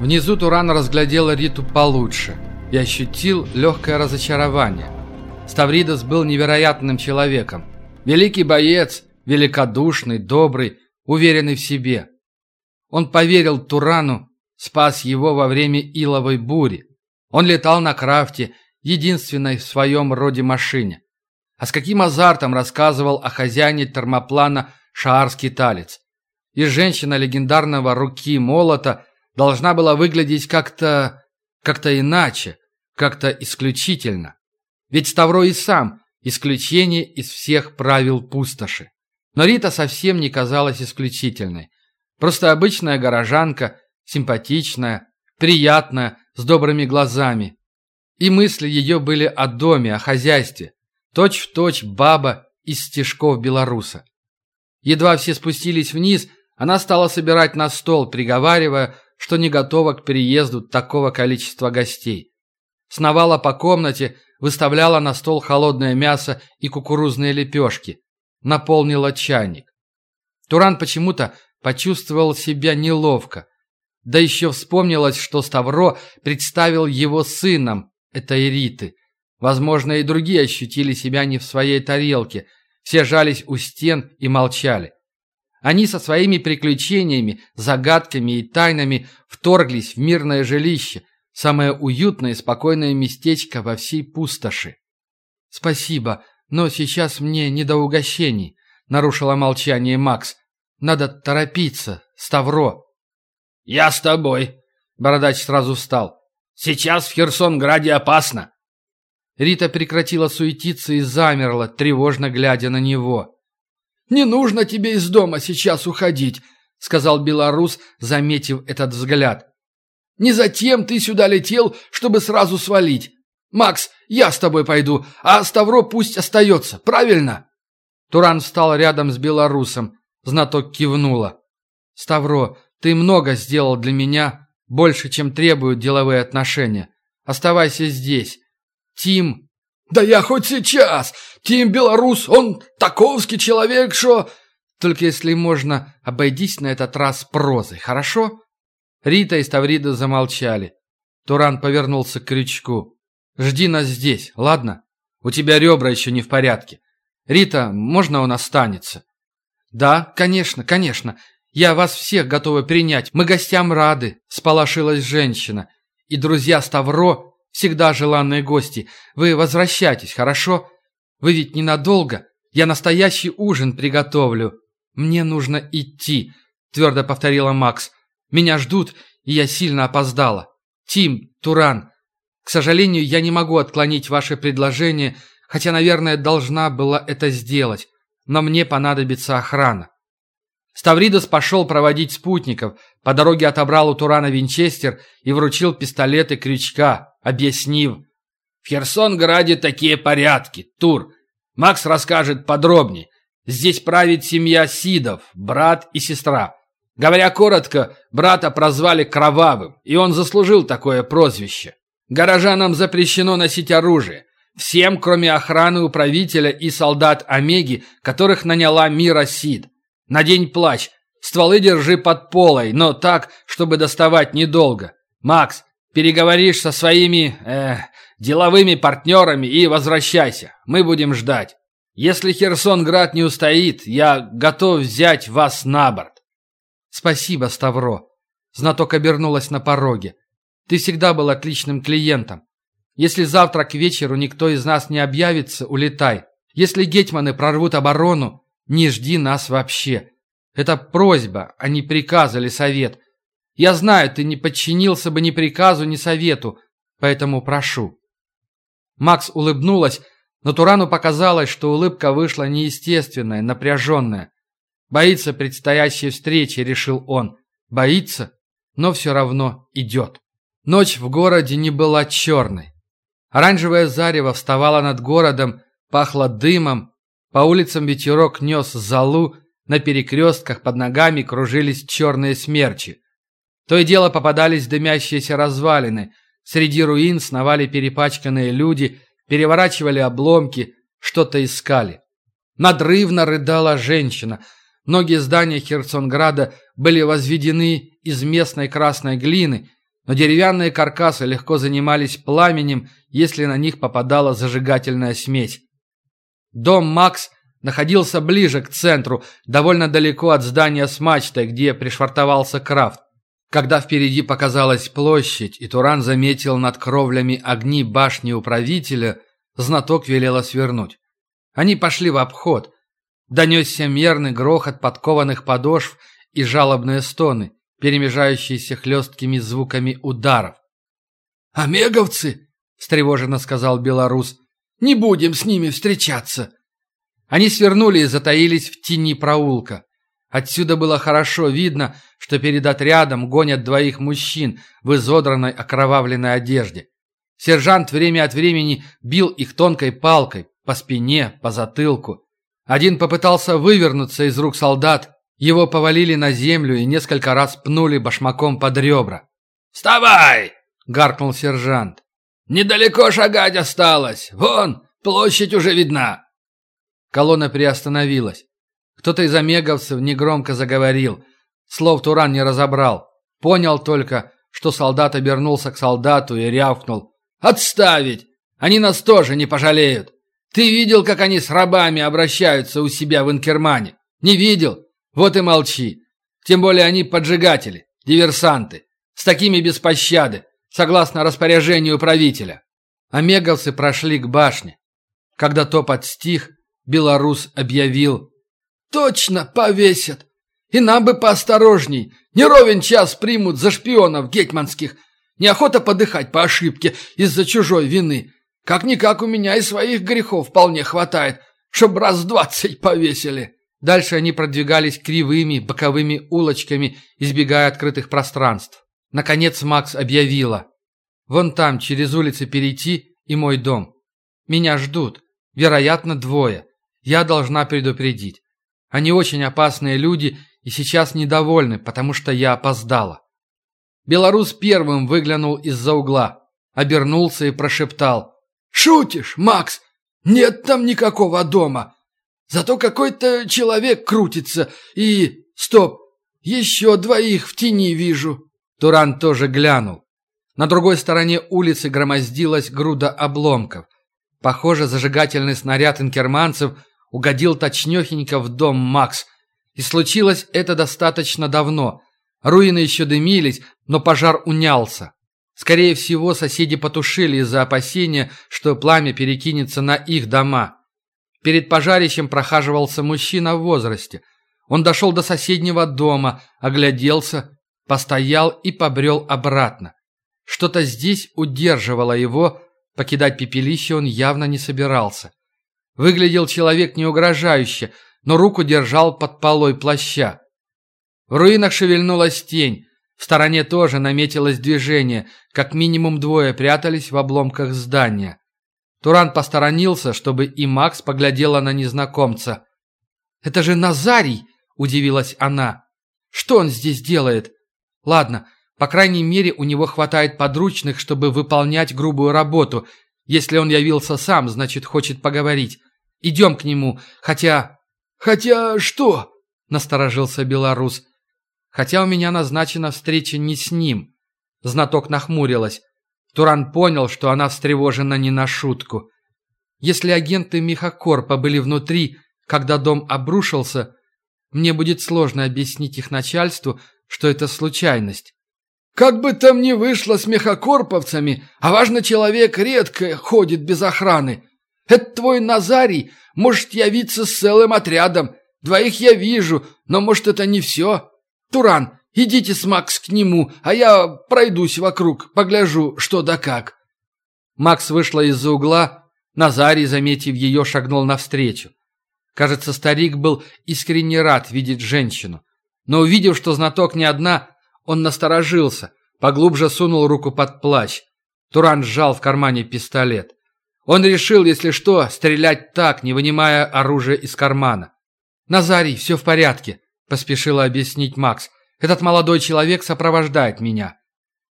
Внизу Туран разглядел Риту получше и ощутил легкое разочарование. Ставридос был невероятным человеком. Великий боец, великодушный, добрый, уверенный в себе. Он поверил Турану, спас его во время иловой бури. Он летал на крафте, единственной в своем роде машине. А с каким азартом рассказывал о хозяине термоплана шаарский талец. И женщина легендарного руки молота должна была выглядеть как-то... как-то иначе, как-то исключительно. Ведь Ставро и сам исключение из всех правил пустоши. Но Рита совсем не казалась исключительной. Просто обычная горожанка, симпатичная, приятная, с добрыми глазами. И мысли ее были о доме, о хозяйстве. Точь-в-точь точь баба из стежков белоруса. Едва все спустились вниз, она стала собирать на стол, приговаривая, что не готова к переезду такого количества гостей. Сновала по комнате, выставляла на стол холодное мясо и кукурузные лепешки. Наполнила чайник. Туран почему-то почувствовал себя неловко. Да еще вспомнилось, что Ставро представил его сыном, этой Риты. Возможно, и другие ощутили себя не в своей тарелке. Все жались у стен и молчали. Они со своими приключениями, загадками и тайнами вторглись в мирное жилище, самое уютное и спокойное местечко во всей пустоши. «Спасибо, но сейчас мне не до угощений», — нарушила молчание Макс. «Надо торопиться, Ставро». «Я с тобой», — Бородач сразу встал. «Сейчас в Херсонграде опасно». Рита прекратила суетиться и замерла, тревожно глядя на него. «Не нужно тебе из дома сейчас уходить», — сказал белорус, заметив этот взгляд. «Не затем ты сюда летел, чтобы сразу свалить. Макс, я с тобой пойду, а Ставро пусть остается, правильно?» Туран встал рядом с белорусом. Знаток кивнула. «Ставро, ты много сделал для меня, больше, чем требуют деловые отношения. Оставайся здесь. Тим «Да я хоть сейчас! Тим Белорус, он таковский человек, что...» «Только если можно, обойдись на этот раз прозой, хорошо?» Рита и Ставрида замолчали. Туран повернулся к крючку. «Жди нас здесь, ладно? У тебя ребра еще не в порядке. Рита, можно он останется?» «Да, конечно, конечно. Я вас всех готова принять. Мы гостям рады», — сполошилась женщина. «И друзья Ставро всегда желанные гости. Вы возвращайтесь, хорошо? Вы ведь ненадолго. Я настоящий ужин приготовлю. Мне нужно идти, твердо повторила Макс. Меня ждут, и я сильно опоздала. Тим, Туран, к сожалению, я не могу отклонить ваше предложение, хотя, наверное, должна была это сделать. Но мне понадобится охрана. Ставридос пошел проводить спутников, по дороге отобрал у Турана винчестер и вручил пистолеты крючка, объяснив. «В Херсонграде такие порядки, Тур. Макс расскажет подробнее. Здесь правит семья Сидов, брат и сестра. Говоря коротко, брата прозвали Кровавым, и он заслужил такое прозвище. Горожанам запрещено носить оружие. Всем, кроме охраны управителя и солдат Омеги, которых наняла Мира Сид. Надень плащ. Стволы держи под полой, но так, чтобы доставать недолго. Макс, переговоришь со своими, э, деловыми партнерами и возвращайся. Мы будем ждать. Если Херсонград не устоит, я готов взять вас на борт. Спасибо, Ставро. Знаток обернулась на пороге. Ты всегда был отличным клиентом. Если завтра к вечеру никто из нас не объявится, улетай. Если гетьманы прорвут оборону, не жди нас вообще. Это просьба, а не приказ или совет. Я знаю, ты не подчинился бы ни приказу, ни совету, поэтому прошу». Макс улыбнулась, но Турану показалось, что улыбка вышла неестественная, напряженная. Боится предстоящей встречи, решил он. Боится, но все равно идет. Ночь в городе не была черной. Оранжевое зарево вставало над городом, пахло дымом, по улицам ветерок нес залу, на перекрестках под ногами кружились черные смерчи. То и дело попадались дымящиеся развалины. Среди руин сновали перепачканные люди, переворачивали обломки, что-то искали. Надрывно рыдала женщина. Многие здания Херсонграда были возведены из местной красной глины, но деревянные каркасы легко занимались пламенем, если на них попадала зажигательная смесь. Дом Макс находился ближе к центру, довольно далеко от здания с мачтой, где пришвартовался Крафт. Когда впереди показалась площадь, и Туран заметил над кровлями огни башни управителя, знаток велела свернуть. Они пошли в обход. Донесся мерный грохот подкованных подошв и жалобные стоны, перемежающиеся хлесткими звуками ударов. «Омеговцы!» — встревоженно сказал белорус. «Не будем с ними встречаться!» Они свернули и затаились в тени проулка. Отсюда было хорошо видно, что перед отрядом гонят двоих мужчин в изодранной окровавленной одежде. Сержант время от времени бил их тонкой палкой по спине, по затылку. Один попытался вывернуться из рук солдат, его повалили на землю и несколько раз пнули башмаком под ребра. «Вставай!» — гаркнул сержант. «Недалеко шагать осталось. Вон, площадь уже видна». Колонна приостановилась. Кто-то из омеговцев негромко заговорил. Слов Туран не разобрал. Понял только, что солдат обернулся к солдату и рявкнул. «Отставить! Они нас тоже не пожалеют! Ты видел, как они с рабами обращаются у себя в Инкермане? Не видел? Вот и молчи. Тем более они поджигатели, диверсанты. С такими без пощады, согласно распоряжению правителя». Омеговцы прошли к башне. Когда топот стих, белорус объявил Точно, повесят. И нам бы поосторожней. Не ровен час примут за шпионов гетьманских. Неохота подыхать по ошибке из-за чужой вины. Как-никак у меня и своих грехов вполне хватает, чтоб раз двадцать повесили». Дальше они продвигались кривыми боковыми улочками, избегая открытых пространств. Наконец Макс объявила. «Вон там, через улицы перейти, и мой дом. Меня ждут. Вероятно, двое. Я должна предупредить. Они очень опасные люди и сейчас недовольны, потому что я опоздала. Белорус первым выглянул из-за угла, обернулся и прошептал. «Шутишь, Макс? Нет там никакого дома. Зато какой-то человек крутится и... Стоп! Еще двоих в тени вижу». Туран тоже глянул. На другой стороне улицы громоздилась груда обломков. Похоже, зажигательный снаряд инкерманцев угодил точнёхенько в дом Макс. И случилось это достаточно давно. Руины еще дымились, но пожар унялся. Скорее всего, соседи потушили из-за опасения, что пламя перекинется на их дома. Перед пожарищем прохаживался мужчина в возрасте. Он дошел до соседнего дома, огляделся, постоял и побрел обратно. Что-то здесь удерживало его, покидать пепелище он явно не собирался. Выглядел человек не угрожающе, но руку держал под полой плаща. В руинах шевельнулась тень. В стороне тоже наметилось движение, как минимум двое прятались в обломках здания. Туран посторонился, чтобы и Макс поглядела на незнакомца. «Это же Назарий!» – удивилась она. «Что он здесь делает?» «Ладно, по крайней мере, у него хватает подручных, чтобы выполнять грубую работу. Если он явился сам, значит, хочет поговорить. Идем к нему, хотя...» «Хотя что?» — насторожился белорус. «Хотя у меня назначена встреча не с ним». Знаток нахмурилась. Туран понял, что она встревожена не на шутку. «Если агенты Михакорпа были внутри, когда дом обрушился, мне будет сложно объяснить их начальству, что это случайность». «Как бы там ни вышло с мехокорповцами, а важно, человек редко ходит без охраны. Это твой Назарий может явиться с целым отрядом. Двоих я вижу, но, может, это не все. Туран, идите с Макс к нему, а я пройдусь вокруг, погляжу, что да как». Макс вышла из-за угла. Назарий, заметив ее, шагнул навстречу. Кажется, старик был искренне рад видеть женщину. Но увидев, что знаток не одна, он насторожился, поглубже сунул руку под плащ. Туран сжал в кармане пистолет. Он решил, если что, стрелять так, не вынимая оружие из кармана. «Назарий, все в порядке», – поспешила объяснить Макс. «Этот молодой человек сопровождает меня».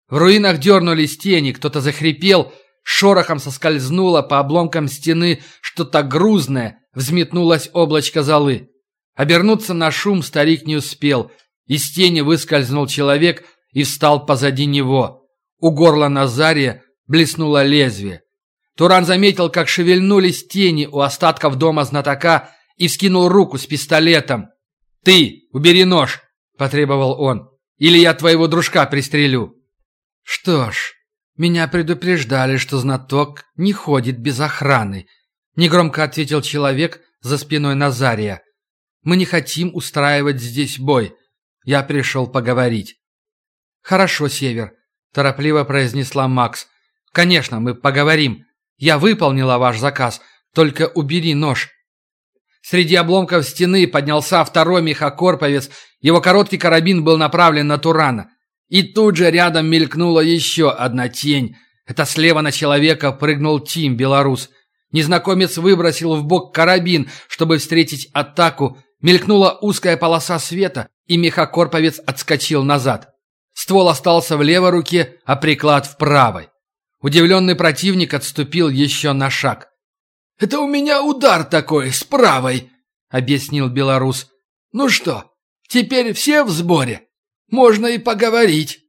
В руинах дернулись тени, кто-то захрипел, шорохом соскользнуло по обломкам стены что-то грузное, взметнулось облачко золы. Обернуться на шум старик не успел. Из тени выскользнул человек и встал позади него. У горла Назария блеснуло лезвие. Туран заметил, как шевельнулись тени у остатков дома знатока и вскинул руку с пистолетом. «Ты, убери нож!» – потребовал он. «Или я твоего дружка пристрелю!» «Что ж, меня предупреждали, что знаток не ходит без охраны», – негромко ответил человек за спиной Назария. «Мы не хотим устраивать здесь бой. Я пришел поговорить». «Хорошо, Север», – торопливо произнесла Макс. «Конечно, мы поговорим. Я выполнила ваш заказ, только убери нож». Среди обломков стены поднялся второй мехокорповец, его короткий карабин был направлен на Турана. И тут же рядом мелькнула еще одна тень. Это слева на человека прыгнул Тим, белорус. Незнакомец выбросил в бок карабин, чтобы встретить атаку. Мелькнула узкая полоса света, и мехокорповец отскочил назад. Ствол остался в левой руке, а приклад в правой. Удивленный противник отступил еще на шаг. «Это у меня удар такой, с правой», — объяснил белорус. «Ну что, теперь все в сборе? Можно и поговорить».